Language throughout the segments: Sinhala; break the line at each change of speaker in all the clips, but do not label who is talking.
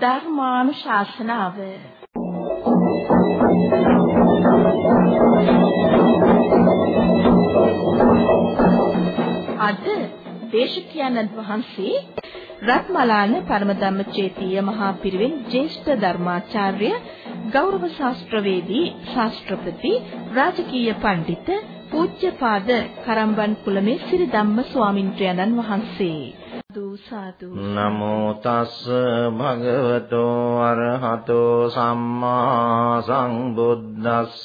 ධර්මානුශාසනාව අද දේශකයන්න් වහන්සේ රත්මලාන පරමධම්මචේතීය මහා පිරිවෙන් ජ්‍යෙෂ්ඨ ධර්මාචාර්ය ගෞරව ශාස්ත්‍රවේදී ශාස්ත්‍රපති රාජකීය පඬිත පූජ්‍යපාද කරම්බන් කුලමේ සිරි ධම්ම ස්වාමින්ත්‍රයන්න් වහන්සේ
නමෝ තස් භගවතෝ අරහතෝ සම්මා සංබුද්දස්ස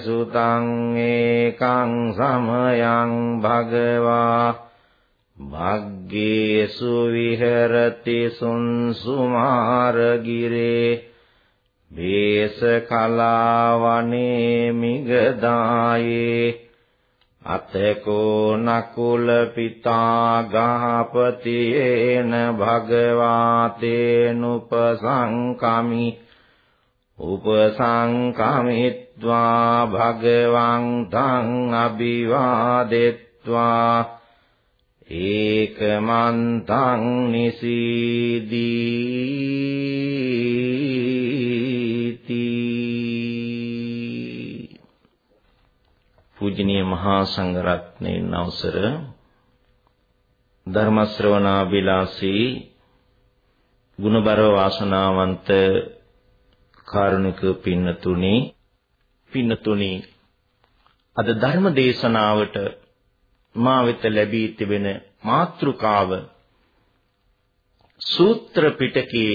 සුතං ඒකං සමයං භගවා භග්ගේසු විහෙරති සුන්සුමාරගිරේ වේස කලාවනේ මිගදායේ අතකෝ නකුල පිතා ගහපතියේන භගවාතේනුපසංකමි උපසංකමිත්වා භගවං තං අභිවාදෙත්වා ඒකමන්තං නිසීදී පූජනීය මහා සංඝරත්නයන් අවසර ධර්ම ශ්‍රවණා විලාසී ගුණබර වාසනාවන්ත කාරුණික පින්නතුනි පින්නතුනි අද ධර්ම දේශනාවට මා වෙත ලැබී තිබෙන මාතෘකාව සූත්‍ර පිටකේ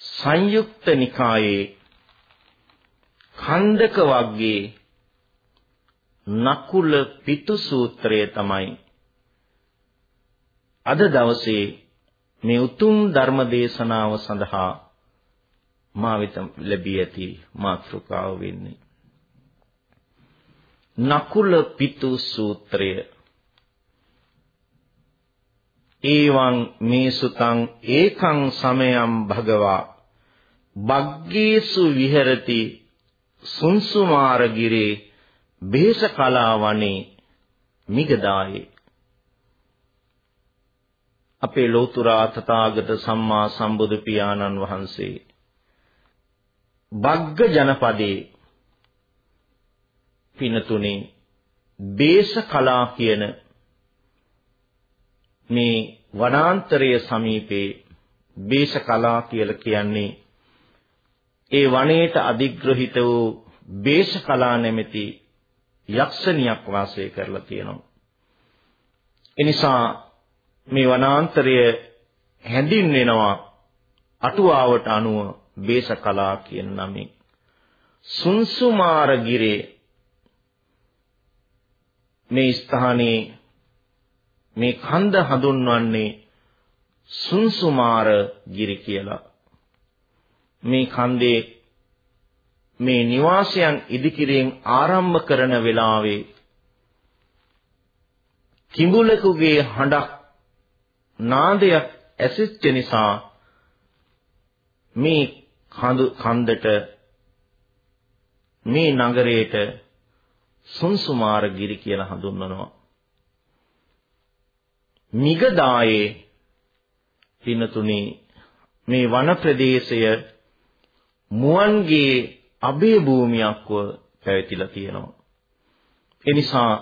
සංයුක්ත නිකායේ khණ්ඩක වර්ගයේ නකුල පිතු සූත්‍රය තමයි. අද දවසේ මේ උතුම් ධර්ම දේශනාව සඳහා මා වෙත ලැබී ඇති මාතෘකාව වෙන්නේ. නකුල පිතු සූත්‍රය. ඒවං මේ සුතං ඒකං සමයං භගවා. බග්ගේසු විහෙරති සුන්සුමාරගිරේ බේස කලාවනේ මිගදායේ. අපේ ලෝතුරා තථාගත සම්මා සම්බුදු පියාණන් වහන්සේ බග්ග ජනපදයේ පිනතුනේ බේස කලා කියන මේ වනාන්තරයේ සමීපේ බේස කලා කියලා කියන්නේ ඒ වනයේට අධිග්‍රහිත වූ බේස කලා නැමැති යක්ෂණියක් වාසය කරලා තියෙනවා. එනිසා මේ වනාන්තරය හැඳින්වෙනවා අටුවාවට අනුව බේසකලා කියන නමින්. සුන්සුමාර ගිරේ මේ ස්ථානයේ මේ කන්ද හඳුන්වන්නේ සුන්සුමාර ගිරි කියලා. මේ කන්දේ මේ නිවාසයන් ඉදිකිරීම ආරම්භ කරන වෙලාවේ කිඹුලෙකුගේ හඬක් නාදයක් ඇසිච්ච නිසා මේ කඳු කන්දට මේ නගරයට සුන්සුමාර ගිරි කියලා හඳුන්වනවා. මිගදායේ පිනතුනි මේ වන ප්‍රදේශය මුවන්ගේ අබේ භූමියක්ව පැවතිලා තියෙනවා. ඒ නිසා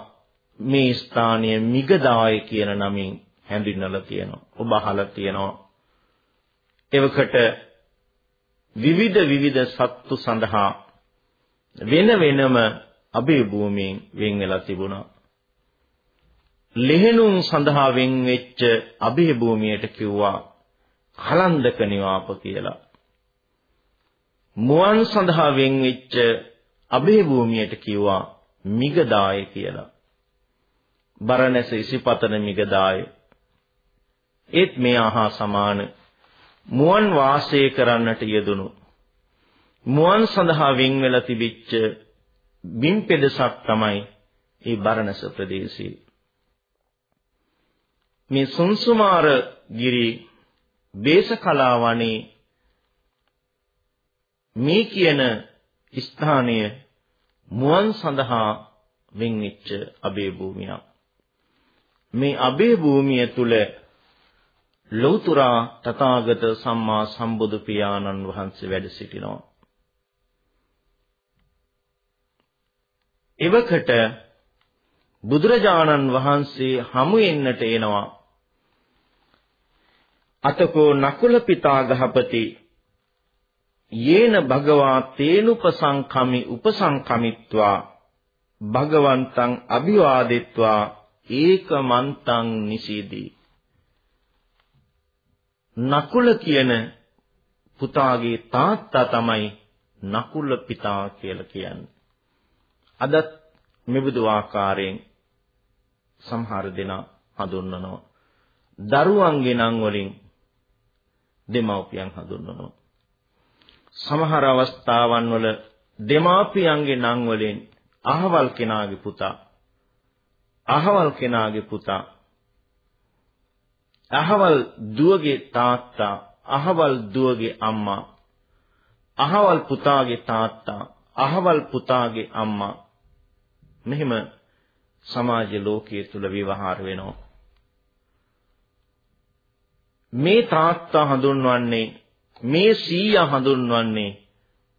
මේ ස්ථානය මිගදාය කියන නමින් හැඳින්වලා තියෙනවා. ඔබ අහලා තියෙනවා. එවකට විවිධ විවිධ සත්තු සඳහා වෙන වෙනම අබේ භූමියෙන් වෙන් වෙලා තිබුණා. ලෙහෙනුම් සඳහා වෙන් වෙච්ච අභය භූමියට කිව්වා කලන්දක නිවාප කියලා. මුවන් සඳහා වෙන් වෙච්ච අභය භූමියට කිව්වා මිගදාය කියලා. බරණැස ඉසිපතන මිගදාය. ඒත් මේ ආහා සමාන මුවන් වාසය කරන්නට යෙදුණු මුවන් සඳහා වෙන් වෙලා තිබිච්ච බිම් පෙදසක් තමයි ඒ බරණැස ප්‍රදේශයේ. මේ සුන්සුමාර ගිරි දේශකලා වනේ මේ කියන ස්ථානය මුවන් සඳහා වෙන්වෙච්ච අබේ භූමියක්. මේ අබේ භූමිය තුල ලෞතර තථාගත සම්මා සම්බුදු පියාණන් වහන්සේ වැඩ සිටිනවා. එවකට බුදුරජාණන් වහන්සේ හමු වෙන්නට එනවා. අතකෝ නකුල පිතා ගහපති යේන භගවා තේනුපසංකමි උපසංකමිත්වා භගවන්තං අභිවාදෙත්වා ඒකමන්තං නිසීදී නකුල කියන පුතාගේ තාත්තා තමයි නකුල පිතා කියලා කියන්නේ. අදත් මෙබඳු ආකාරයෙන් සමහර දෙනා හඳුන්වනවා. දරුවන්ගේ නම් වලින් දෙමව්පියන් හඳුන්වනවා. සමහර අවස්ථාවන් වල දෙමාපියන්ගේ නම් වලින් අහවල් කෙනාගේ පුතා අහවල් කෙනාගේ පුතා අහවල් දුවගේ තාත්තා අහවල් දුවගේ අම්මා අහවල් පුතාගේ තාත්තා අහවල් පුතාගේ අම්මා මෙහෙම සමාජ ලෝකයේ තුල විවහාර වෙනවා මේ තාත්තා හඳුන්වන්නේ මේ සීයා හඳුන්වන්නේ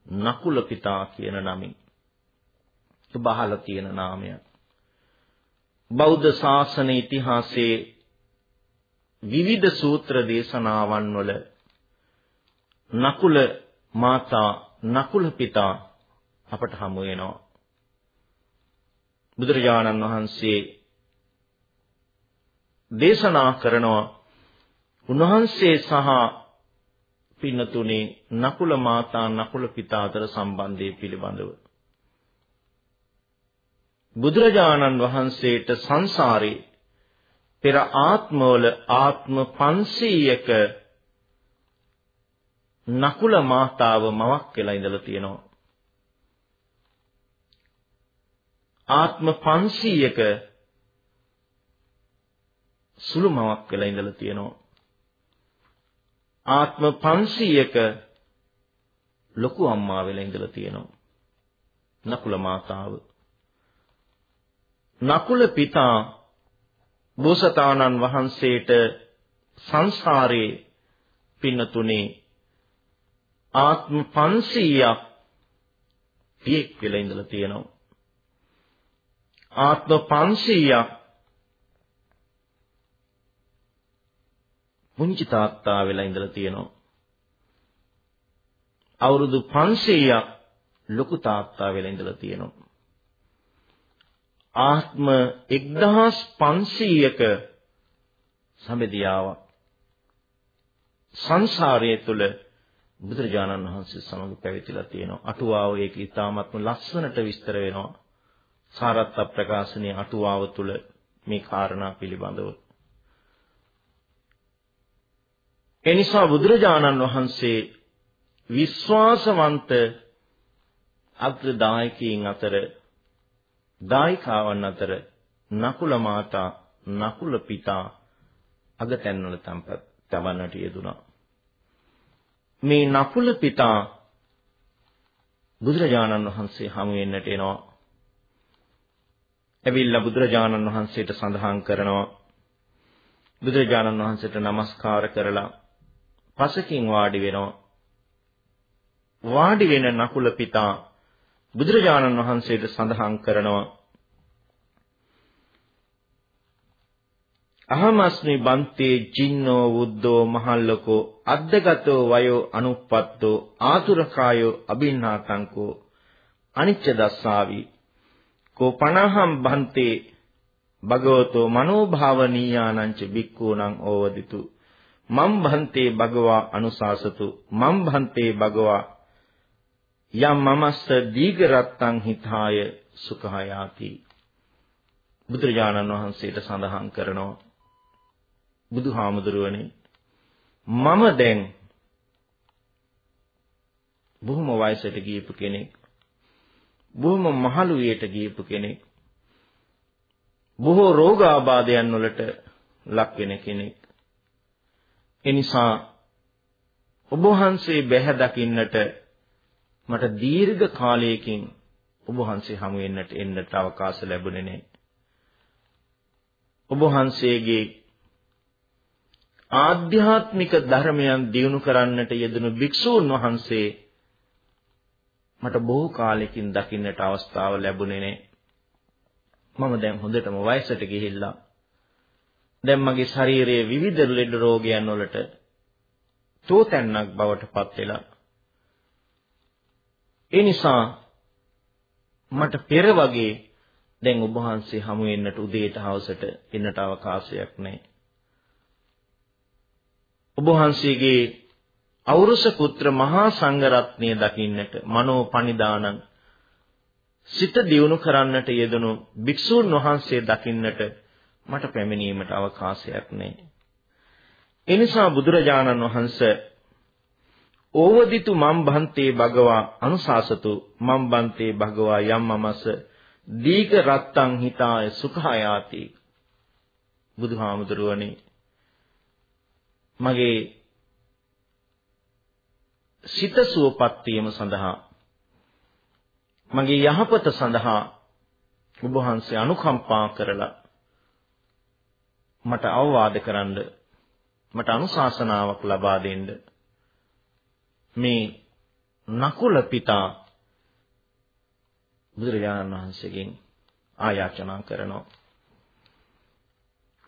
නකුල පිතා කියන නමින්. බහල තියෙන නාමය. බෞද්ධ ශාසන ඉතිහාසයේ විවිධ සූත්‍ර දේශනාවන් වල නකුල මාතා නකුල පිතා අපට හමු වෙනවා. බුදුරජාණන් වහන්සේ දේශනා කරනවා උන්වහන්සේ සහ පින්නතුනේ නකුල මාතා නකුල පිතා අතර සම්බන්ධය පිළිබඳව බුදුරජාණන් වහන්සේට සංසාරේ පෙර ආත්මවල ආත්ම 500ක නකුල මාතාව මවක් වෙලා ඉඳලා තියෙනවා ආත්ම 500ක සුළු මවක් වෙලා ඉඳලා තියෙනවා ආත්ම 500ක ලොකු අම්මා වෙලා ඉඳලා තියෙනවා. නකුල මාතාව. නකුල පිතා බෝසතාණන් වහන්සේට සංසාරේ පින්නතුනේ ආත්ම 500ක් පියෙක් වෙලා ඉඳලා තියෙනවා. ආත්ම 500ක් පුංචි තාත්තා වෙලා ඉඳලා තියෙනවා. අවුරුදු 500ක් ලොකු තාත්තා වෙලා ඉඳලා තියෙනවා. ආත්ම 1500ක සම්බෙදියාවක් සංසාරයේ තුල බුදුරජාණන් වහන්සේ සමග පැවිදිලා තියෙනවා. අටුවාව ඒක ඉතාමත්ම ලස්සනට විස්තර වෙනවා. සාරත්ත ප්‍රකාශනයේ අටුවාව තුල මේ කාරණා පිළිබඳව එනිසා බුදුරජාණන් වහන්සේ විශ්වාසවන්ත අග්‍රදායකයන් අතර දායිකාවන් අතර නකුල මාතා නකුල පිතා අගතැන්වල තම්පත් තබන්නට යෙදුණා. මේ නකුල පිතා බුදුරජාණන් වහන්සේ හමු වෙන්නට එනවා. ඇවිල්ලා බුදුරජාණන් වහන්සේට සඳහන් කරනවා බුදුරජාණන් වහන්සේට নমස්කාර කරලා පසකින් වාඩි වෙනවා. වාඩි වෙන නකුල පිතා බුදුරජාණන් වහන්සේට සඳහන් කරනවා. අහමස්මි බන්තේ ජින්නෝ වුද්දෝ මහල්ලකෝ අද්දගතෝ වයෝ අනුප්පත්තෝ ආතුරකායෝ අබින්නාතංකෝ අනිච්ච දස්සාවි. කෝ පනහම් බන්තේ භගවතෝ මනෝභාවනීයානංච බික්ඛූණං ඕවදිතු. මම් භන්තේ භගවා අනුශාසතු. මම් භන්තේ භගවා යම් මමස්ස දීඝරත්තං හිතාය සුඛායාති. බුදුරජාණන් වහන්සේට සඳහන් කරනවා බුදුහාමුදුරුවනේ මම දැන් බොහොම වයසට ගියපු කෙනෙක් බොහොම මහලු වියට ගියපු කෙනෙක් බොහෝ රෝගාබාධයන් වලට ලක් වෙන කෙනෙක්. එනිසා ඔබ වහන්සේ බැහැ දකින්නට මට දීර්ඝ කාලයකින් ඔබ වහන්සේ හමු වෙන්නට එන්නට අවකාශ ලැබුණේ නැහැ. ඔබ වහන්සේගේ ආධ්‍යාත්මික ධර්මයන් දියුණු කරන්නට යෙදුණු භික්ෂූන් වහන්සේ මට බොහෝ කාලෙකින් දකින්නට අවස්ථාව ලැබුණේ නැහැ. මම දැන් හොඳටම වයසට ගිහිල්ලා දැන් මගේ ශරීරයේ විවිධ ලෙඩ රෝගයන් වලට තෝතැන්නක් බවට පත් වෙලා ඒ නිසා මට පෙර වගේ දැන් ඔබ වහන්සේ හමු වෙන්නට උදේට හවසට එන්නට අවකාශයක් නැහැ. ඔබ වහන්සේගේ අවුරුස පුත්‍ර මහා සංඝරත්නය දකින්නට මනෝ පනිදානං සිත දියුණු කරන්නට යෙදුණු භික්ෂූන් වහන්සේ දකින්නට මට පැමිණීමට අවකාශයක් නැහැ. එනිසා බුදුරජාණන් වහන්සේ ඕවදිතු මම් බන්තේ භගවා අනුශාසතු මම් බන්තේ භගවා යම් මමස දීඝ රත්තං හිතාය සුඛායාති බුදුහාමුදුරුවනේ මගේ සිත සුවපත් වීම සඳහා මගේ යහපත සඳහා ඔබ වහන්සේ අනුකම්පා කරලා මට අවවාද කරන්න මට අනුශාසනාවක් ලබා දෙන්න මේ නකුල පිතා බුදුරජාණන් වහන්සේගෙන් ආයාචනා කරනවා.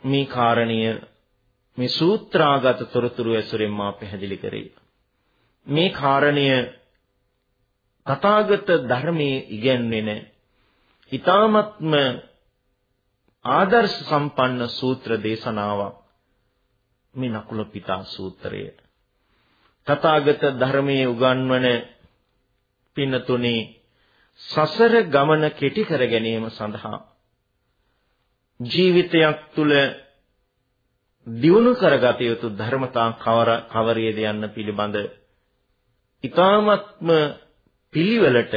මේ කාරණීය මේ සූත්‍රාගත තොරතුරු ඇසුරෙන් මා පැහැදිලි කරේ. මේ කාරණය තථාගත ධර්මයේ ඉගැන්වෙන ඊ타මත්ම ආදර්ශ සම්පන්න සූත්‍ර දේශනාවක් මේ නකුල පිතා සූත්‍රය. තථාගත ධර්මයේ උගන්වන පින්නතුනේ සසර ගමන කෙටි කර ගැනීම සඳහා ජීවිතයක් තුළ දියුණු කරගත යුතු ධර්මතා කවර කවරේද යන්න පිළිබඳ ඊ타මත්ම පිළිවෙලට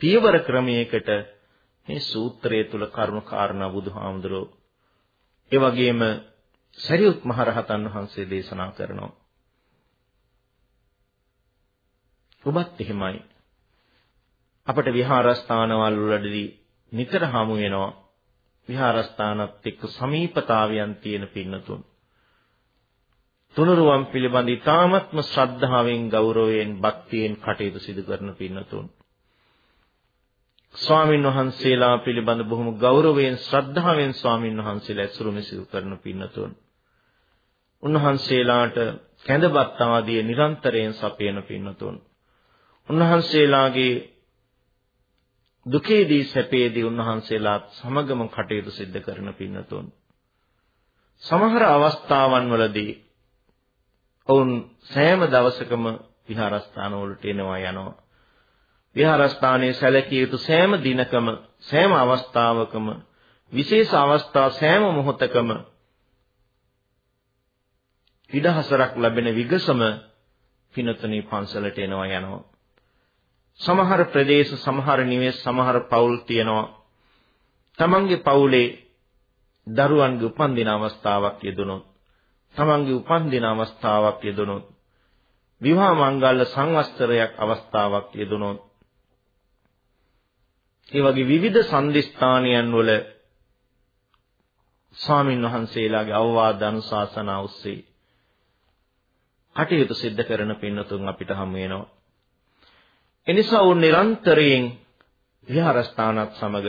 පියවර ක්‍රමයකට මේ සූත්‍රය තුල කරුණු කාරණා බුදුහාමුදුරෝ ඒ වගේම සරියුත් මහරහතන් වහන්සේ දේශනා කරනවා. ඔබත් එහෙමයි. අපට විහාරස්ථානවල වලදී නිතර හමු වෙනවා. විහාරස්ථානත් එක්ක සමීපතාවයන් තියෙන පින්නතුන්. තුනුරුවන් පිළිබඳ ඊ타මත්ම ශ්‍රද්ධාවෙන් ගෞරවයෙන් භක්තියෙන් කටයුතු සිදු කරන පින්නතුන්. ස්වාමින් වහන්සේලා පිළිබඳ බොහොම ගෞරවයෙන් ශ්‍රද්ධාවෙන් ස්වාමින් වහන්සේලා ඇසුරු මෙසිරු කරන පින්නතුන්. උන්වහන්සේලාට කැඳපත් ආදී නිරන්තරයෙන් සපයන පින්නතුන්. උන්වහන්සේලාගේ දුකේදී සැපේදී උන්වහන්සේලාත් සමගම කටයුතු සිද්ධ කරන පින්නතුන් සමහර අවස්ථාවන් වලදී ඔවුන් සෑම දවසකම විහාරස්ථාන වලට එනවා යනවා. විහාරස්ථානයේ සැලකිය යුතු සෑම දිනකම සෑම අවස්ථාවකම විශේෂ අවස්ථා සෑම මොහොතකම ඉඩහසරක් ලැබෙන විගසම පිනතුණී පන්සලට එනවා යනවා. සමහර ප්‍රදේශ සමහර නිවෙස් සමහර පවුල් තියෙනවා. තමන්ගේ පවුලේ දරුවන්ගේ උපන්දින අවස්ථාවක් යෙදුනොත් තමන්ගේ උපන්දින අවස්ථාවක් යෙදුනොත් විවාහ මංගල්‍ය සංවස්තරයක් අවස්ථාවක් යෙදුනොත් ඒ වගේ විවිධ සම්දිස්ථානයන් වල ස්වාමින් වහන්සේලාගේ අවවාද අනුශාසනා ඔස්සේ කටයුතු සිද්ධ කරන පින්නතුන් අපිට හමු වෙනවා. එනිසා උන් නිරන්තරයෙන් විහාරස්ථානත් සමග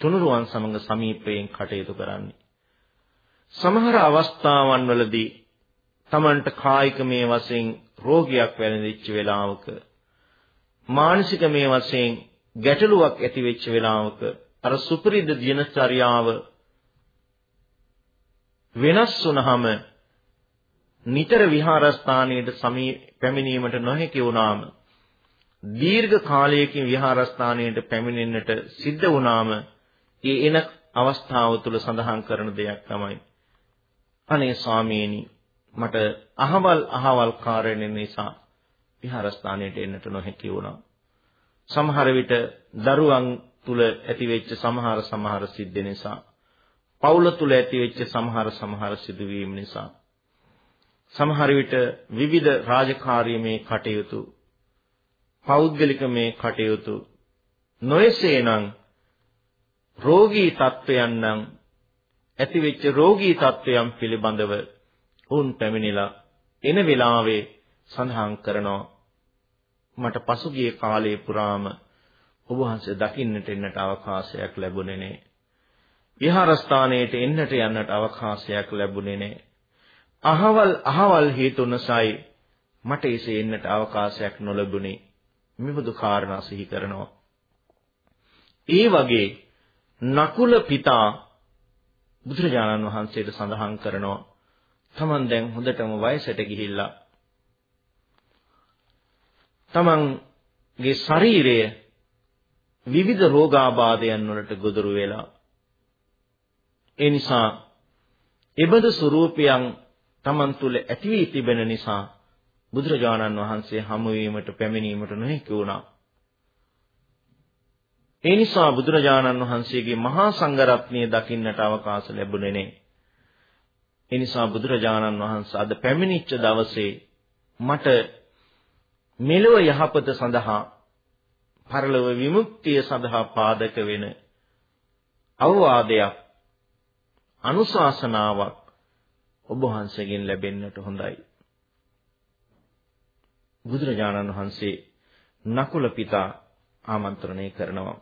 තුනුරුවන් සමග සමීපයෙන් කටයුතු කරන්නේ. සමහර අවස්ථාවන් වලදී Tamanට කායික මේ වශයෙන් රෝගයක් වැළඳිච්ච වෙලාවක මානසික මේ වශයෙන් ගැටලුවක් ඇති වෙච්ච වෙලාවක අර සුපරිද දිනචර්යාව වෙනස් වුනහම නිතර විහාරස්ථානයට සමී පැමිණීමට නොහැකි වුණාම දීර්ඝ කාලයකින් විහාරස්ථානයට පැමිණෙන්නට සිද්ධ වුණාම ඒ එන අවස්ථාව තුළ සඳහන් කරන දෙයක් තමයි අනේ ස්වාමීනි මට අහවල් අහවල් කාරණේ නිසා විහාරස්ථානයට එන්නට නොහැකි වුණා. සමහර විට දරුවන් තුල ඇතිවෙච්ච සමහර සමහර සිද්ධ නිසා පවුල තුල ඇතිවෙච්ච සමහර සමහර සිදුවීම් නිසා සමහර විට විවිධ රාජකාරීමේ කටයුතු පෞද්ගලික මේ කටයුතු නොයසේනම් රෝගී තත්වයන් නම් ඇතිවෙච්ච රෝගී තත්වයන් පිළිබඳව උන් පැමිණිලා එන වෙලාවේ සඳහන් කරනවා මට පසුගිය කාලයේ පුරාම ඔබ වහන්සේ දකින්නට එන්නට අවකාශයක් ලැබුණේ නැහැ. විහාරස්ථානයට එන්නට යන්නට අවකාශයක් ලැබුණේ නැහැ. අහවල් අහවල් හේතුනසයි මට එසේ එන්නට අවකාශයක් නොලැබුණේ. මෙබඳු කාරණා සිහි කරනවා. ඒ වගේ නකුල පිතා බුදුරජාණන් වහන්සේට සඳහන් කරනවා තමන් දැන් හොඳටම වයසට ගිහිල්ලා තමන්ගේ ශරීරය විවිධ රෝගාබාධයන් වලට ගොදුරු වෙලා ඒ නිසා එබඳු ස්වરૂපයන් තමන් තුළ ඇති වී තිබෙන නිසා බුදුරජාණන් වහන්සේ හමු වීමට පැමිණීමට නොහැකි වුණා. ඒ නිසා බුදුරජාණන් වහන්සේගේ මහා සංඝරත්නය දකින්නට අවකාශ ලැබුණේ නැහැ. ඒ නිසා බුදුරජාණන් වහන්සේ අද පැමිණිච්ච දවසේ මට මෙලොව යහපත සඳහා පරලොව විමුක්තිය සඳහා පාදක වෙන අවවාදයක් අනුශාසනාවක් ඔබ වහන්සේගෙන් ලැබෙන්නට හොඳයි. බුදුරජාණන් වහන්සේ නකුල පිතා ආමන්ත්‍රණය කරනවා.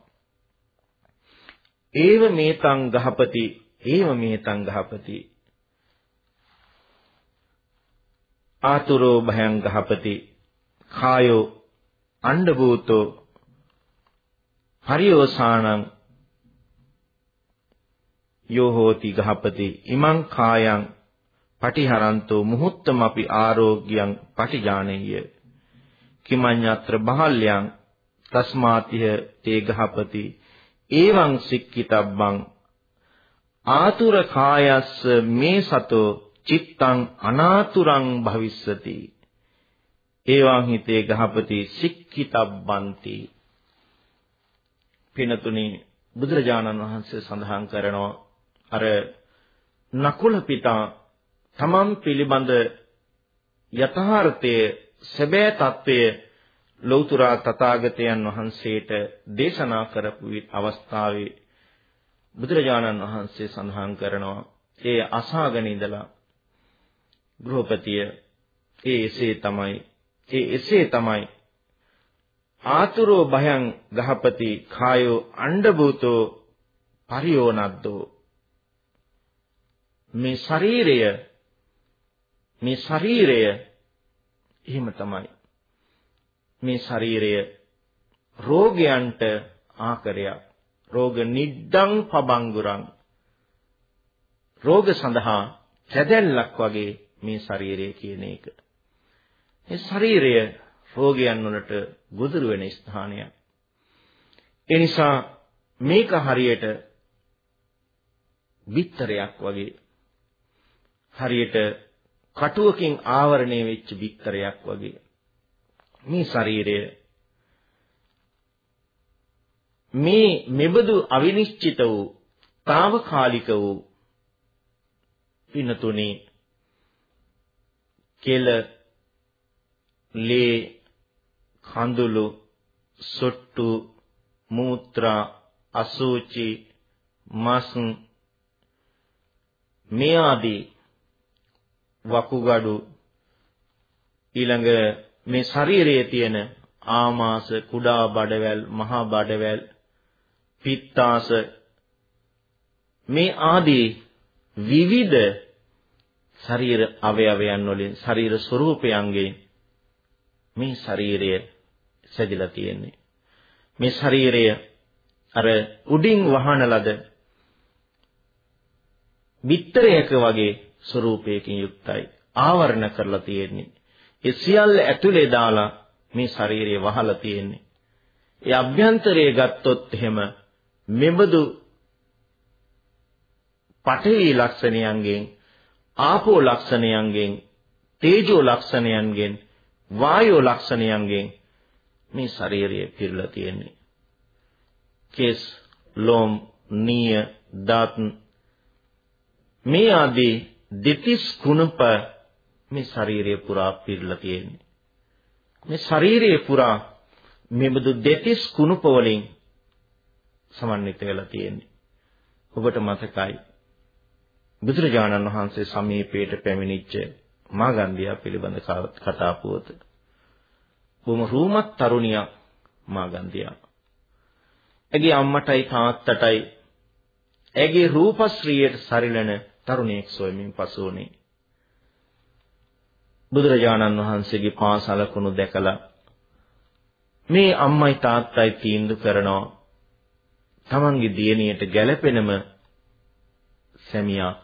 ඒව මේතං ගහපති ඒව මේතං ගහපති. ආතුරෝ භයං ගහපති. කායෝ අණ්ඩභූතෝ. හරියෝසානං යෝ හෝති ගහපති. ඉමං කායං පටිහරන්තෝ. මුහුත්තමපි ආරෝග්‍යං පටිජානෙය්‍ය කිමඤ්ඤත්‍ර බහල්යං තස්මාතිහ තේ ගහපති. එවං සික්කිතබ්බං ආතුර කායස්ස මේ සතෝ චිත්තං අනාතුරං භවිස්සති. ඒවාං හිතේ ගහපති සික්කිතබ්බන්ති. පිනතුනි බුදුරජාණන් වහන්සේ සඳහන් කරනවා අර නකුල පිතා තමන් පිළිබඳ යථාර්ථයේ සැබෑ తත්වය ලෞතර තථාගතයන් වහන්සේට දේශනා කරපු අවස්ථාවේ බුදුරජාණන් වහන්සේ සඳහන් කරනවා. ඒ අසාගෙන ඉඳලා ගෘහපතිය ඒ එසේ තමයි. ඒ එසේ තමයි ආතුරෝ භයං ගහපති කායෝ අණ්ඩභූතෝ පරියෝනද්දෝ. මේ ශරීරය මේ ශරීරය එහෙම තමයි. මේ ශරීරය රෝගයන්ට ආකරයක්. රෝග නිද්දං පබංගුරං. රෝග සඳහා කැදැල්ලක් වගේ මේ ශරීරය කියන එක. මේ ශරීරය රෝගයන් වලට ගොදුරු වෙන ස්ථානයක්. ඒ නිසා මේක හරියට බිත්තරයක් වගේ හරියට කටුවකින් ආවරණය වෙච්ච බිත්තරයක් වගේ. මේ ශරීරය මේ මෙබඳු අවිනිශ්චිත වූ తాවකාලික වූ පිනතුනේ කෙල ලේ කඳුළු සොට්ටු මූත්‍රා අසූචි මස් මේ ආදී වකුගඩු ඊළඟ මේ ශරීරයේ තියෙන ආමාශ කුඩා බඩවැල් මහා බඩවැල් පිත්තාස මේ ආදී විවිධ ශරීර අවයවයන් වලින් ශරීර ස්වરૂපයන්ගේ මේ ශරීරය සැදිලා තියෙන්නේ. මේ ශරීරය අර උඩින් වහන ලද බිත්තරයක වගේ ස්වરૂපයකින් යුක්තයි. ආවරණ කරලා තියෙන්නේ. ඒ සියල්ල ඇතුලේ දාලා මේ ශරීරය වහලා තියෙන්නේ. ඒ අභ්‍යන්තරයේ ගත්තොත් එහෙම මෙබඳු පඨවි ලක්ෂණයන්ගෙන් ආපෝ ලක්ෂණයන්ගෙන් තේජෝ ලක්ෂණයන්ගෙන් වායෝ ලක්ෂණයන්ගෙන් මේ ශරීරය පිරලා තියෙන්නේ. කෙස් ලොම් නිය දත් මේ ආදී දෙතිස් කුණප මේ ශරීරය පුරා පිරලා තියෙන්නේ මේ ශරීරය පුරා මෙබඳු දෙතිස් කුණප වලින් සමන්විත වෙලා තියෙන්නේ ඔබට මතකයි බුදුරජාණන් වහන්සේ සමීපයට පැමිණිච්ච මාගන්ධියා පිළිබඳ කතා පුවත. බොහොම රූමත් තරුණියක් මාගන්ධියා. ඇගේ අම්මටයි තාත්තටයි ඇගේ රූපශ්‍රීයට සරිලන තරුණියෙක් සොයමින් පසු වුණේ. බුදුරජාණන් වහන්සේගේ පාසලකුණු දැකලා මේ අම්මයි තාත්තයි තීන්දුව කරනවා තමන්ගේ දියණියට ගැළපෙනම සැමියා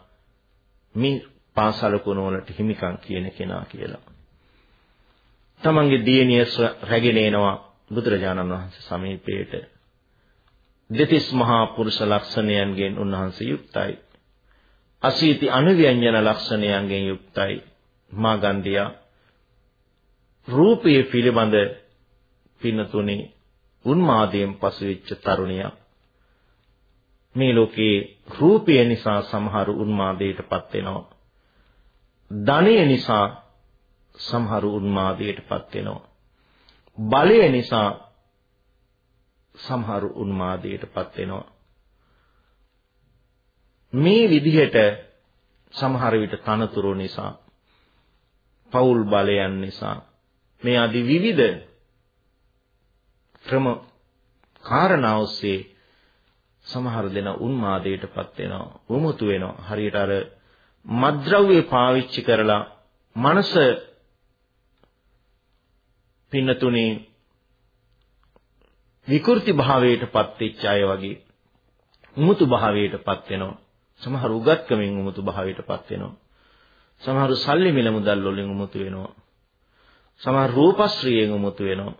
මේ පාසල කුණවලට හිමිකම් කියන කෙනා කියලා. තමන්ගේ දියණිය රැගෙන එනවා බුදුරජාණන් වහන්සේ සමීපයට. දෙතිස් මහා පුරුෂ ලක්ෂණයන්ගෙන් උන්වහන්සේ යුක්තයි. අසීති අනුව්‍යංජන ලක්ෂණයන්ගෙන් යුක්තයි. මා ගන්ධියා රූපයේ පිළිබඳ පින්නතුනේ උන්මාදයෙන් පසුවෙච්ච තරුණියක් මේ ලෝකේ රූපය නිසා සමහරු උන්මාදයටපත් වෙනවා. ධනය නිසා සමහරු උන්මාදයටපත් වෙනවා. බලය නිසා සමහරු උන්මාදයටපත් වෙනවා. මේ විදිහට සමහර විට තනතුරු නිසා පෞල් බලයන් නිසා මේ আদি විවිධ ක්‍රම කාරණා ඔස්සේ සමහර දෙනා උන්මාදයටපත් වෙනවා උමුතු වෙනවා. හරියට අර මද්ද්‍රව්‍ය පාවිච්චි කරලා මනස පින්නතුනේ විකෘති භාවයටපත් වෙච්ච අය වගේ උමුතු භාවයටපත් වෙනවා. සමහර උගත්කමින් උමුතු භාවයටපත් වෙනවා සමහර සල්ලි මිල මුදල් වලින් උමුතු වෙනවා සමහර රූපශ්‍රීයෙන් උමුතු වෙනවා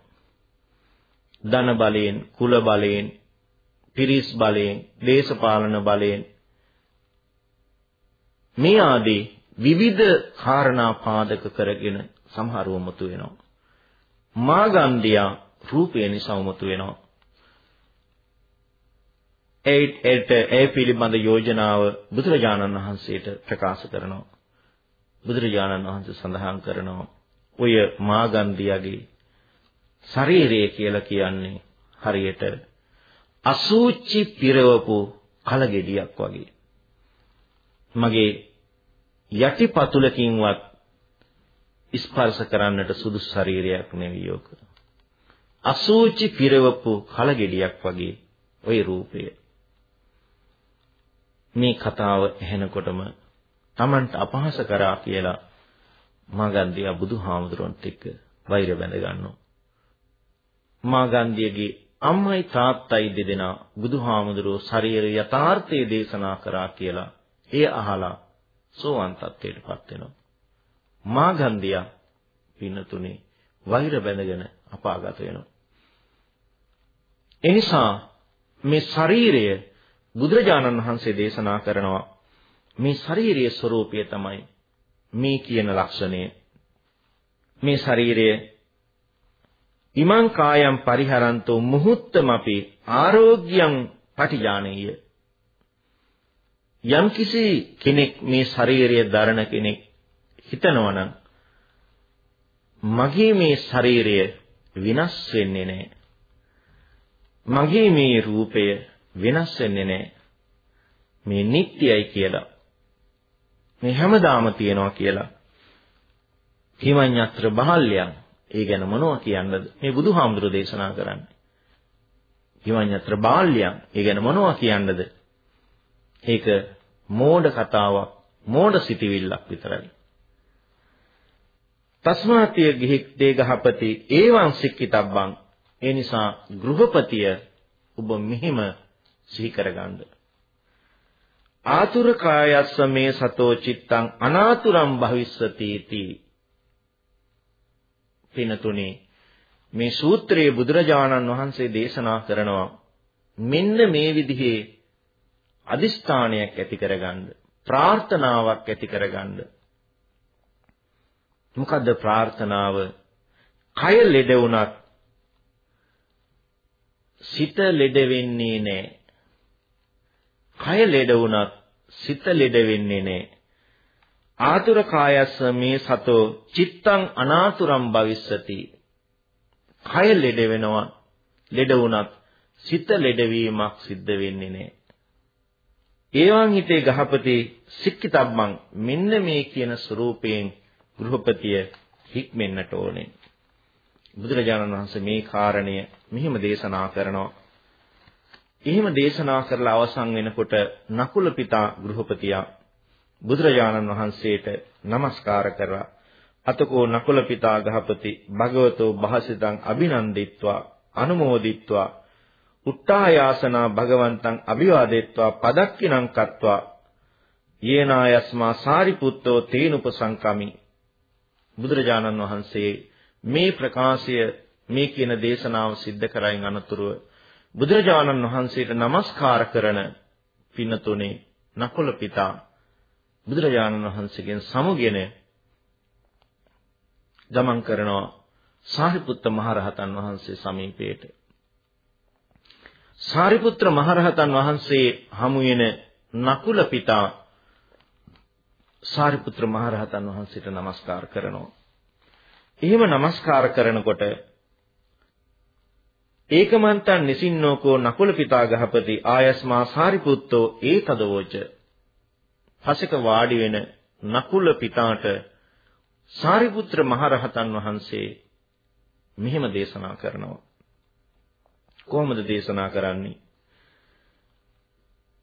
ධන බලයෙන් කුල බලයෙන් පිරිස් බලයෙන්, දේශපාලන බලයෙන් මේ ආදී විවිධ කාරණා පාදක කරගෙන සමහරව මුතු වෙනවා. මාගන්ධියා රූපය නිසා මුතු වෙනවා. ඒට ඒ පිළිබඳ යෝජනාව බුදුරජාණන් වහන්සේට ප්‍රකාශ කරනවා. බුදුරජාණන් වහන්සේ සඳහන් කරනවා ඔය මාගන්ධියාගේ ශරීරය කියලා කියන්නේ හරියට අසූචි පිරවපු කලගෙඩියක් වගේ. මගේ යටිපතුලකින්වත් ස්පර්ශ කරන්නට සුදුසු ශරීරයක් නෙවෙයි ඔක. අසූචි පිරවපු කලගෙඩියක් වගේ ওই රූපය. මේ කතාව ඇහෙනකොටම Tamanට අපහාස කරා කියලා මාගන්ධියා බුදුහාමුදුරන්ට එක්ක වෛර බැඳ ගන්නවා. මාගන්ධියගේ අම්මයි තාත්තයි දෙදෙනා බුදුහාමුදුරුවෝ ශරීර යථාර්ථයේ දේශනා කරා කියලා එය අහලා සෝවන් තත්ත්වයටපත් වෙනවා. මාගන්ධියා පින්නතුනේ වෛර බැඳගෙන අපාගත වෙනවා. එනිසා මේ ශරීරය බුදුරජාණන් වහන්සේ දේශනා කරනවා මේ ශාරීරික ස්වરૂපය තමයි. මේ කියන ලක්ෂණය. මේ ශරීරය ඉමං කායම් පරිහරන්තෝ මුහුත්තමපි ආරෝග්‍යං පටිජානීය. යම් කිසි කෙනෙක් මේ ශරීරය දරන කෙනෙක් හිතනවනම් මගේ මේ ශරීරය විනාශ වෙන්නේ නැහැ. මගේ මේ රූපය වෙනස් වෙන්නේ නැහැ මේ නිට්ටයයි කියලා. මේ හැමදාම තියනවා කියලා. හිමඤ්ඤත්‍ර බහල්යන්. ඒ ගැන මොනවා කියන්නද? මේ බුදුහාමුදුරෝ දේශනා කරන්නේ? හිවඤ්ඤත්‍ර බාල්‍යං ඒ ගැන මොනවා කියන්නද? ඒක මෝඩ කතාවක්, මෝඩ සිටිවිල්ලක් විතරයි. තස්මාතිය ගිහික් දේ ගහපති ඒවං සික්කිතබ්බං. ඒ නිසා ගෘහපතිය ඔබ මෙහිම සිහි කරගන්න. ආතුර කායස්ස මේ සතෝ චිත්තං අනාතුරම් භවිස්සති තී පිනතුනේ මේ සූත්‍රයේ බුදුරජාණන් වහන්සේ දේශනා කරනවා මෙන්න මේ විදිහේ අදිස්ථානයක් ඇති කරගන්න ප්‍රාර්ථනාවක් ඇති කරගන්න. මොකද්ද ප්‍රාර්ථනාව? කය ලෙඩ වුණත් සිත ලෙඩ වෙන්නේ නැහැ. කය ලෙඩ වුණත් සිත ලෙඩ වෙන්නේ නැහැ ආතුර කායස්ස මේ සතෝ චිත්තං අනාතුරම් භවිස්සති කය ලෙඩ වෙනවා ලෙඩ වුණත් සිත ලෙඩවීමක් සිද්ධ වෙන්නේ නැහැ. ඒවන් හිතේ ගහපති සික්කිතබ්බන් මෙන්න මේ කියන ස්වરૂපයෙන් ගෘහපතිය හික්මෙන්නට ඕනේ. බුදුරජාණන් වහන්සේ මේ කාරණය මෙහිම දේශනා කරනවා. එහෙම දේශනා කරලා අවසන් වෙනකොට නකුල පිතා ගෘහපතියා බුදුරජාණන් වහන්සේට নমස්කාර කරා. අතකෝ නකුල පිතා ගහපති භගවතෝ භාසිතං අභිනන්දිත්වා අනුමෝදිත්වා උත්තායාසනා භගවන්තං අභිවාදෙත්වා පදක්කිනං කත්වා යේනායස්මා සාරිපුත්තෝ තේනුපසංකමි. බුදුරජාණන් වහන්සේ මේ ප්‍රකාශය මේ කියන දේශනාව සිද්ධ කරයින් අනතුරුව බුදුරජාණන් වහන්සේට নমස්කාර කරන පින්නතුනේ නකුල පිතා බුදුරජාණන් වහන්සේගෙන් සමුගෙන ගමන් කරනවා සාරිපුත්ත මහරහතන් වහන්සේ සමීපයට. සාරිපුත්‍ර මහරහතන් වහන්සේ හමු වෙන නකුල පිතා සාරිපුත්‍ර මහරහතන් වහන්සේට নমස්කාර කරනවා. එහෙම নমස්කාර කරනකොට ඒකමන්තං නිසින්නෝකෝ නකුල පිතා ගහපති ආයස්මා සාරිපුත්තෝ ඒතදවෝච පසක වාඩි වෙන නකුල පිතාට සාරිපුත්‍ර මහරහතන් වහන්සේ මෙහෙම දේශනා කරනවා. කොහොමද දේශනා කරන්නේ?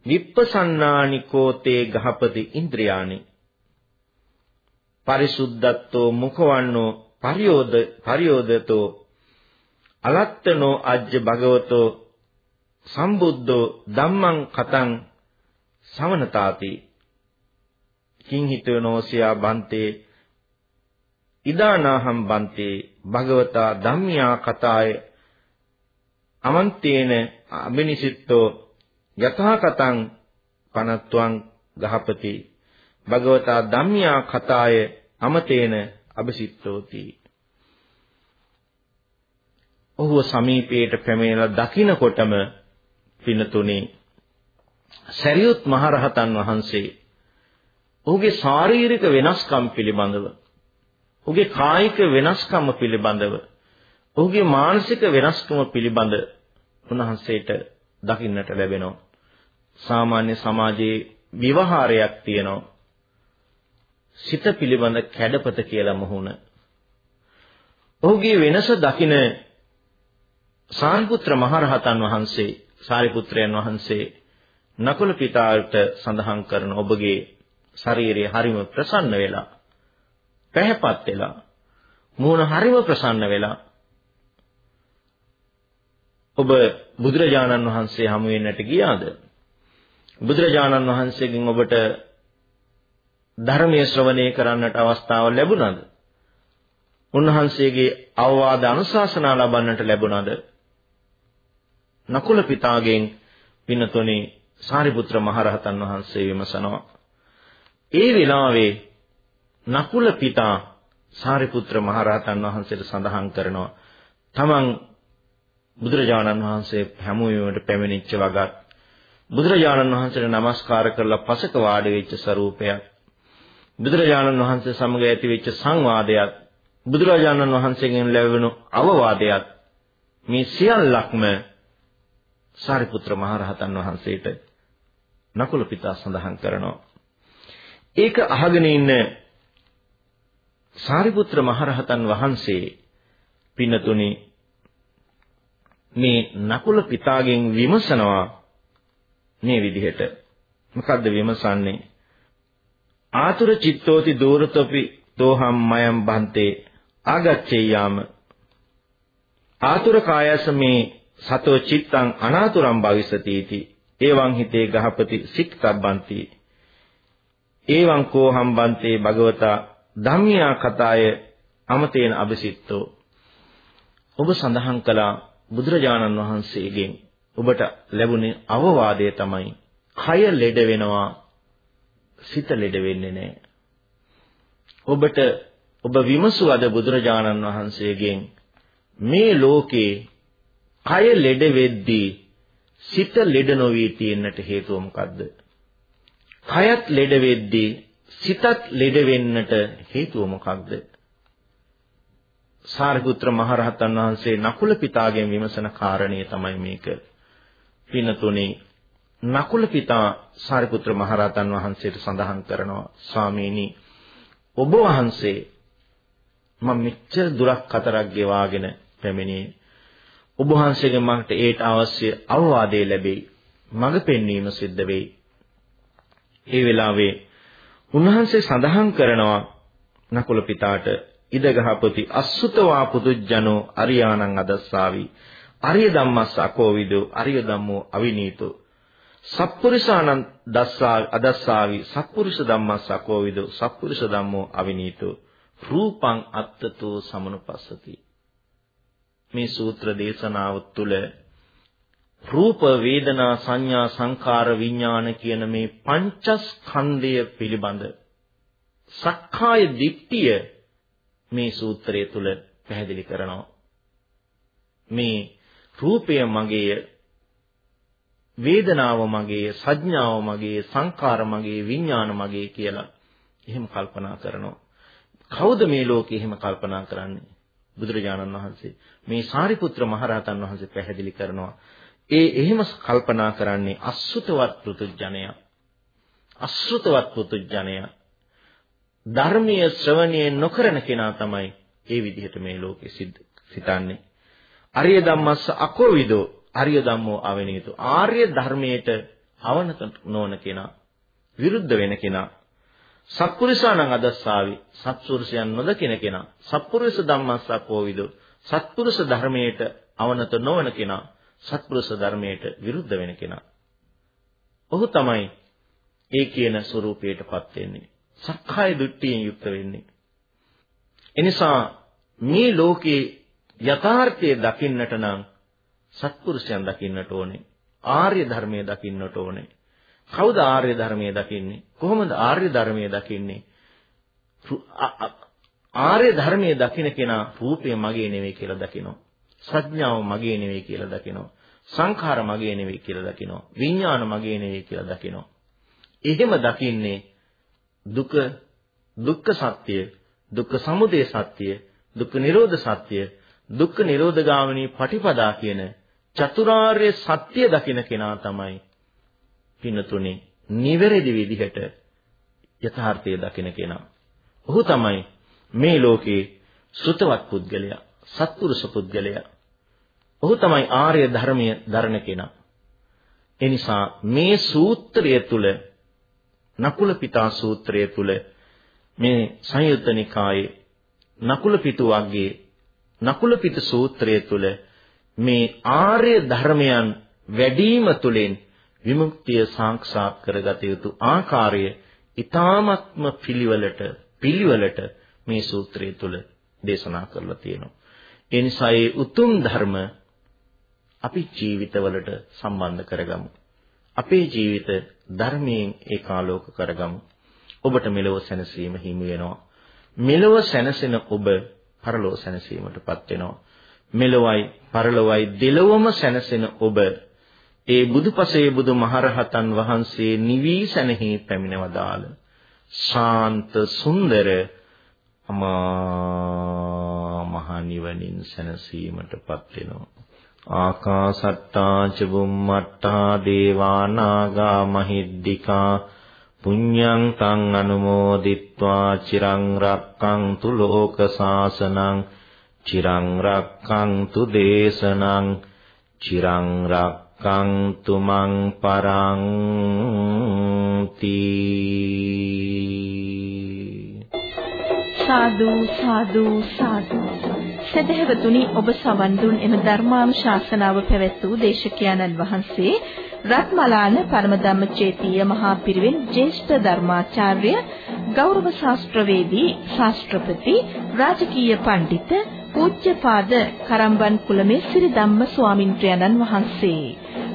විප්පසන්නානිකෝ තේ ගහපති ඉන්ද්‍රියානි පරිසුද්ධත්තෝ මුඛවන්නෝ පරියෝද පරියෝදතෝ අලත්තනෝ අජ්ජ භගවතෝ සම්බුද්ධෝ ධම්මං කතං සමනතාති. කිංහිතනෝසියා බන්තේ ඉදානාහම් බන්තේ භගවතා ධම්මියා කතාය අමන්තේන අබිනිසිට්ඨෝ යථා කතං පනත්වං ගහපති. භගවතා ධම්මියා කතාය අමතේන අபிසිට්ඨෝති ඔහුව සමීපයට පැමිණලා දකින්නකොටම පිනතුනේ සරියුත් මහරහතන් වහන්සේ ඔහුගේ ශාරීරික වෙනස්කම් පිළිබඳව ඔහුගේ කායික වෙනස්කම පිළිබඳව ඔහුගේ මානසික වෙනස්කම පිළිබඳ උන්වහන්සේට දකින්නට ලැබෙනවා. සාමාන්‍ය සමාජයේ විවහාරයක් තියෙනවා. සිත පිළිබඳ කැඩපත කියලා මොහුන. ඔහුගේ වෙනස දකින සාරිපුත්‍ර මහරහතන් වහන්සේ සාරිපුත්‍රයන් වහන්සේ නකුල පිතාට සඳහන් කරන ඔබගේ ශරීරය හරිම ප්‍රසන්න වෙලා පැහැපත් වෙලා මූණ හරිම ප්‍රසන්න වෙලා ඔබ බුදුරජාණන් වහන්සේ හමු වෙන්නට ගියාද? බුදුරජාණන් වහන්සේගෙන් ඔබට ධර්මයේ ශ්‍රවණය කරන්නට අවස්ථාව ලැබුණාද? උන්වහන්සේගේ අවවාද අනුශාසනා ලබන්නට ලැබුණාද? නකුල පිතාගෙන් පින්නතුනි සාරිපුත්‍ර මහරහතන් වහන්සේ විමසනවා. ඒ වෙලාවේ නකුල පිතා සාරිපුත්‍ර මහරහතන් වහන්සේට සඳහන් කරනවා තමන් බුදුරජාණන් වහන්සේ හැමුවීමට පැමිණිච්ච වගත් බුදුරජාණන් වහන්සේට নমස්කාර කරලා පසක වාඩි වෙච්ච ස්වරූපයක් බුදුරජාණන් වහන්සේ සමග ඇති වෙච්ච සංවාදයක් බුදුරජාණන් වහන්සේගෙන් ලැබෙන අවවාදයක් මේ සියල්ලක්ම සාරිපුත්‍ර මහරහතන් වහන්සේට නකුල පිතා සඳහන් කරනවා. ඒක අහගෙන ඉන්න සාරිපුත්‍ර මහරහතන් වහන්සේ පින්නතුනි මේ නකුල පිතාගෙන් විමසනවා මේ විදිහට. මොකද්ද විමසන්නේ? ආතුර චිත්තෝති දූරතොපි තෝහම් මයම් බන්තේ ආගච්ඡේයාම. ආතුර කායස මේ සතෝ චිත්තං අනාතුරම් භවිසති इति. එවං හිතේ ගහපති සික්තබ්බන්ති එවං කෝ හම්බන්තේ භගවතා ධම්මියා කතාය අමතේන අබසිට්තෝ ඔබ සඳහන් කළා බුදුරජාණන් වහන්සේගෙන් ඔබට ලැබුණේ අවවාදය තමයි කය ලෙඩ වෙනවා සිත ලෙඩ වෙන්නේ නැහැ. ඔබට ඔබ විමසුවද බුදුරජාණන් වහන්සේගෙන් මේ ලෝකේ කය ලෙඩ වෙද්දී සිත ලෙඩ නොවී තියෙන්නට හේතුව මොකද්ද? කයත් ලෙඩ වෙද්දී සිතත් ලෙඩ වෙන්නට හේතුව මොකක්ද? සාරිපුත්‍ර මහරහතන් වහන්සේ නකුල පිතාගෙන් විමසන කාරණේ තමයි මේක. පින්නතුනේ නකුල පිතා සාරිපුත්‍ර මහරහතන් වහන්සේට සඳහන් කරනවා ස්වාමීනි ඔබ වහන්සේ මම මෙච්චර දුරක් කතරක් ගෙවාගෙන පැමිණියේ ඔබ වහන්සේගෙන් මට ඒට අවශ්‍ය අවවාදය ලැබෙයි. මඟ පෙන්වීම සිද්ධ වෙයි. ඒ වෙලාවේ උන්වහන්සේ සඳහන් කරනවා නකුල පිතාට ඉදගහපති අසුතවා පුදුජනෝ අරියාණං අදස්සාවි. අරිය ධම්මස්ස අකෝවිදෝ අරිය ධම්මෝ අවිනීතෝ. සප්පුරිසානං දස්සා අදස්සාවි. සප්පුරිස ධම්මස්ස අකෝවිදෝ සප්පුරිස ධම්මෝ අවිනීතෝ. රූපං අත්තතෝ සමනුපස්සති. මේ සූත්‍ර දේශනාව තුළ රූප වේදනා සංඥා සංකාර විඥාන කියන මේ පංචස්කන්ධය පිළිබඳ සක්කාය දිට්ඨිය මේ සූත්‍රය තුල පැහැදිලි කරනවා. මේ රූපය මගේය වේදනාව මගේය සංඥාව මගේය සංකාර මගේ විඥාන මගේ කියලා එහෙම කල්පනා කරනවා. කවුද මේ ලෝකේ එහෙම කල්පනා කරන්නේ? බුදුරජාණන් වහන්සේ. මේ සාරිපුත්‍ර මහරහතන් වහන්සේ පැහැදිලි කරනවා. ඒ එහෙම කල්පනා කරන්නේ අසුතවත් පෘතුජනයා. අසුතවත් පෘතුජනයා ධර්මීය ශ්‍රවණය නොකරන කෙනා තමයි ඒ විදිහට මේ ලෝකෙ සිද්ධ සිතන්නේ. අරිය ධම්මස්ස අකෝවිදෝ අරිය ධම්මෝ අවෙනීතු. ආර්ය ධර්මයට අවනත නොවන කෙනා විරුද්ධ වෙන කෙනා සත්පුරුෂාණන් අදස්සාවි සත්පුරුෂයන් නොදකින කෙනා සත්පුරුෂ ධම්මස්ස අකෝවිදෝ සත්පුරුෂ ධර්මයට අවනත නොවන කෙනා සත්පුරුෂ ධර්මයට විරුද්ධ වෙන කෙනා ඔහු තමයි ඒ කියන ස්වરૂපයටපත් වෙන්නේ සක්කාය දෘෂ්ටියෙන් යුක්ත වෙන්නේ. එනිසා මේ ලෝකේ යථාර්ථය දකින්නට නම් සත්පුරුෂයන් දකින්නට ඕනේ. ආර්ය ධර්මය දකින්නට ඕනේ. කවුද ආර්ය ධර්මය දකින්නේ? කොහොමද ආර්ය ධර්මය දකින්නේ? ආර්ය ධර්මයේ දකින්න කෙනා රූපය මගේ නෙවෙයි කියලා දකිනවා. සංඥාව මගේ නෙවෙයි කියලා දකිනවා. සංඛාර මගේ නෙවෙයි කියලා දකිනවා. විඥාන මගේ නෙවෙයි කියලා දකිනවා. එහෙම දකින්නේ දුක දුක්ඛ සත්‍ය දුක්ඛ සමුදය සත්‍ය දුක්ඛ නිරෝධ සත්‍ය දුක්ඛ නිරෝධ ගාමිනී පටිපදා කියන චතුරාර්ය සත්‍ය දකින කෙනා තමයි පින්නතුනේ නිවැරදි විදිහට යථාර්ථය දකින කෙනා. ඔහු තමයි මේ ලෝකේ සුතවත් පුද්ගලයා, සත්පුරුෂ පුද්ගලයා. ඔහු තමයි ආර්ය ධර්මය දරණ කෙනා. එනිසා මේ සූත්‍රය තුල නකුල පිතා සූත්‍රය තුල මේ සංයුත්ත නිකායේ නකුල පිටු වර්ගයේ නකුල පිට සූත්‍රය තුල මේ ආර්ය ධර්මයන් වැඩිම තුලින් විමුක්තිය සාක්ෂාත් කරගත යුතු ආකාරය ඊ타ත්ම පිළිවෙලට පිළිවෙලට මේ සූත්‍රය තුල දේශනා කරලා තියෙනවා. ඒ නිසා මේ උතුම් ධර්ම අපි ජීවිතවලට සම්බන්ධ කරගමු. අපේ ජීවිත ධර්මයෙන් ඒකාලෝක කරගමු. ඔබට මෙලොව සැනසීම හිමි වෙනවා. මෙලොව සැනසෙන ඔබ පරලොව සැනසීමටපත් වෙනවා. මෙලොවයි පරලොවයි දෙලොවම සැනසෙන ඔබ ඒ බුදුපසේ බුදු මහරහතන් වහන්සේ නිවි සැනෙහි පැමිණවදාල ශාන්ත සුන්දර අමා මහ නිවනින් සැනසීමටපත් වෙනවා. ආකාසට්ටා ච බුම්මට්ටා දේවා නාග මහිද්దికා පුඤ්ඤං තං අනුමෝදිත්වා චිරං රක්ඛන්තු ලෝක සාසනං චිරං රක්ඛන්තු දේශනං චිරං රක්ඛන්තු මං පරන්ති
සාදු සාදු සාදු. සදහැවතුනි ඔබ සවන් දුන් එම ධර්මානුශාසනාව පැවැත් වූ දේශකයන්න් වහන්සේ රත්මලාන පරමධම්මචේතීය මහා පිරිවෙන් ජ්‍යෙෂ්ඨ ධර්මාචාර්ය ගෞරව ශාස්ත්‍රවේදී ශාස්ත්‍රපති රාජකීය පඬිත පූජ්‍යපාද කරම්බන් කුලමේ සිරි ධම්ම ස්වාමින්ද්‍රයන්න් වහන්සේ.